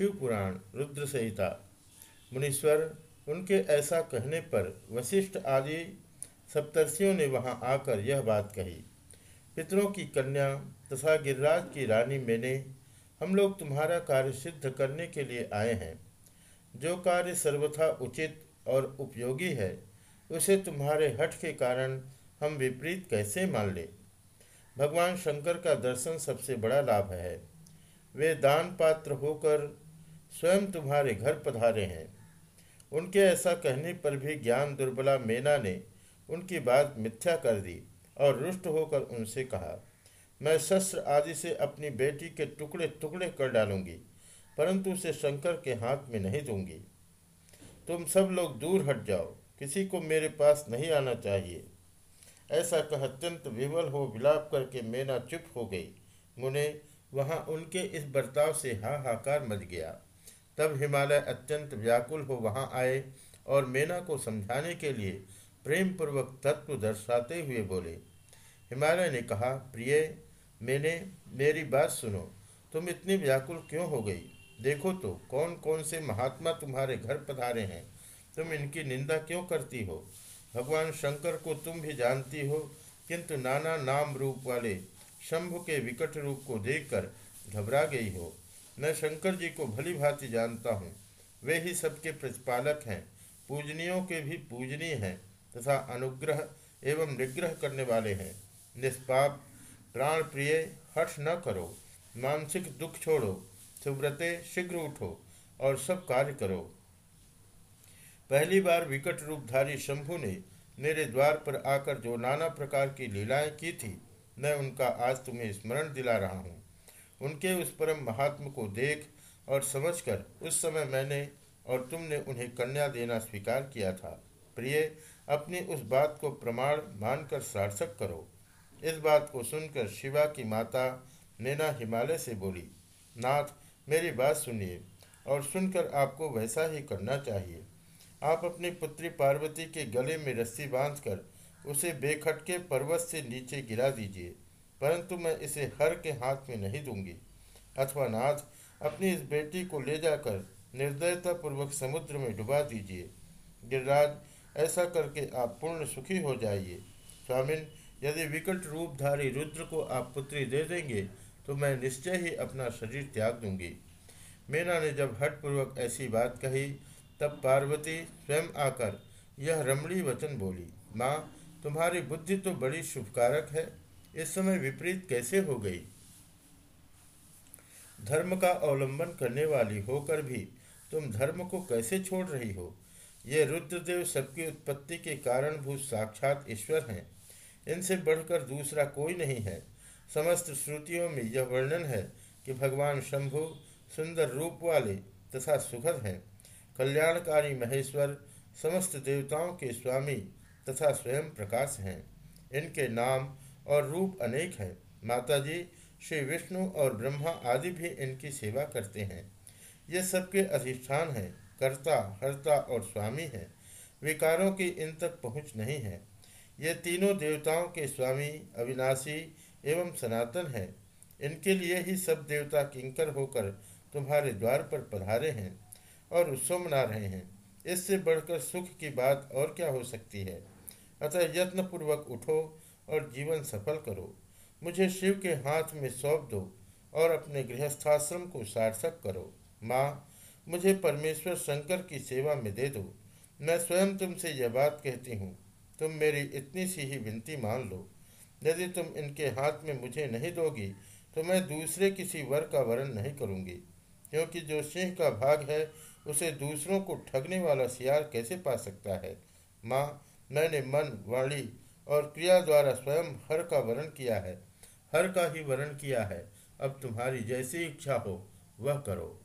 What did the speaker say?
शिव पुराण रुद्र संहिता। मुनीश्वर, उनके ऐसा कहने पर वशिष्ठ आदि सप्तर्षियों ने वहाँ आकर यह बात कही, पितरों की कन्या तथा गिरिराज की रानी मैंने हम लोग तुम्हारा कार्य सिद्ध करने के लिए आए हैं। जो कार्य सर्वथा उचित और उपयोगी है, उसे तुम्हारे हठ के कारण हम विपरीत कैसे मान ले? भगवान शंकर का दर्शन सबसे बड़ा लाभ है। वे दान पात्र होकर स्वयं तुम्हारे घर पधारे हैं। उनके ऐसा कहने पर भी ज्ञान दुर्बला मेना ने उनकी बात मिथ्या कर दी और रुष्ट होकर उनसे कहा, मैं शस्त्र आदि से अपनी बेटी के टुकड़े टुकड़े कर डालूँगी, परंतु उसे शंकर के हाथ में नहीं दूँगी। तुम सब लोग दूर हट जाओ, किसी को मेरे पास नहीं आना चाहिए ऐसा कह अत्यंत विवल हो विलाप करके मेना चुप हो गई। मुने, वहाँ उनके इस बर्ताव से हाहाकार मच गया। तब हिमालय अत्यंत व्याकुल हो वहाँ आए और मेना को समझाने के लिए प्रेम पूर्वक तत्व दर्शाते हुए बोले, हिमालय ने कहा, प्रिय, मैंने, मेरी बात सुनो, तुम इतनी व्याकुल क्यों हो गई? देखो तो कौन कौन से महात्मा तुम्हारे घर पधारे हैं? तुम इनकी निंदा क्यों करती हो? भगवान शंकर को तुम भी जानती हो, किंतु नाना नाम रूप वाले शंभु के विकट रूप को देखकर घबरा गई हो। मैं शंकर जी को भली भांति जानता हूँ। वे ही सबके प्रतिपालक हैं। पूजनियों के भी पूजनीय हैं तथा अनुग्रह एवं निग्रह करने वाले हैं। निष्पाप प्राण प्रिय हर्ष न करो। मानसिक दुख छोड़ो। सुव्रते, शीघ्र उठो और सब कार्य करो। पहली बार विकट रूपधारी शंभु ने मेरे द्वार पर आकर जो नाना प्रकार की लीलाएँ की थी, मैं उनका आज तुम्हें स्मरण दिला रहा हूँ। उनके उस परम महात्म को देख और समझकर उस समय मैंने और तुमने उन्हें कन्या देना स्वीकार किया था। प्रिय, अपनी उस बात को प्रमाण मानकर सार्थक करो। इस बात को सुनकर शिवा की माता नैना हिमालय से बोली, नाथ, मेरी बात सुनिए और सुनकर आपको वैसा ही करना चाहिए। आप अपनी पुत्री पार्वती के गले में रस्सी बांधकर उसे बेखटके पर्वत से नीचे गिरा दीजिए। परंतु मैं इसे हर के हाथ में नहीं दूँगी। अथवा नाथ, अपनी इस बेटी को ले जाकर निर्दयतापूर्वक समुद्र में डुबा दीजिए। गिरिराज, ऐसा करके आप पूर्ण सुखी हो जाइए। स्वामिन, यदि विकट रूपधारी रुद्र को आप पुत्री दे देंगे तो मैं निश्चय ही अपना शरीर त्याग दूँगी। मीना ने जब हठपूर्वक ऐसी बात कही, तब पार्वती स्वयं आकर यह रमणी वचन बोली, माँ, तुम्हारी बुद्धि तो बड़ी शुभकारक है। इस समय विपरीत कैसे हो गई? धर्म का अवलंबन करने वाली होकर भी तुम धर्म को कैसे छोड़ रही हो? ये रुद्रदेव सबकी उत्पत्ति के कारणभूत साक्षात ईश्वर हैं। इनसे बढ़कर दूसरा कोई नहीं है। समस्त श्रुतियों में यह वर्णन है कि भगवान शंभु सुंदर रूप वाले तथा सुखद हैं। कल्याणकारी महेश्वर, समस्त देवताओं के स्वामी तथा स्वयं प्रकाश हैं। इनके नाम और रूप अनेक हैं। माताजी, श्री विष्णु और ब्रह्मा आदि भी इनकी सेवा करते हैं। ये सबके अधिष्ठान हैं, कर्ता, हर्ता और स्वामी हैं। विकारों की इन तक पहुँच नहीं है। ये तीनों देवताओं के स्वामी, अविनाशी एवं सनातन हैं। इनके लिए ही सब देवता किंकर होकर तुम्हारे द्वार पर पधारे हैं और उत्सव मना रहे हैं। इससे बढ़कर सुख की बात और क्या हो सकती है? अतः यत्नपूर्वक उठो और जीवन सफल करो। मुझे शिव के हाथ में सौंप दो और अपने गृहस्थाश्रम को सार्थक करो। माँ, मुझे परमेश्वर शंकर की सेवा में दे दो। मैं स्वयं तुमसे यह बात कहती हूँ। तुम मेरी इतनी सी ही विनती मान लो। यदि तुम इनके हाथ में मुझे नहीं दोगी तो मैं दूसरे किसी वर का वरण नहीं करूँगी। क्योंकि जो सिंह का भाग है, उसे दूसरों को ठगने वाला सियार कैसे पा सकता है? माँ, मैंने मन, वाणी और क्रिया द्वारा स्वयं हर का वर्ण किया है, हर का ही वर्ण किया है। अब तुम्हारी जैसी इच्छा हो, वह करो।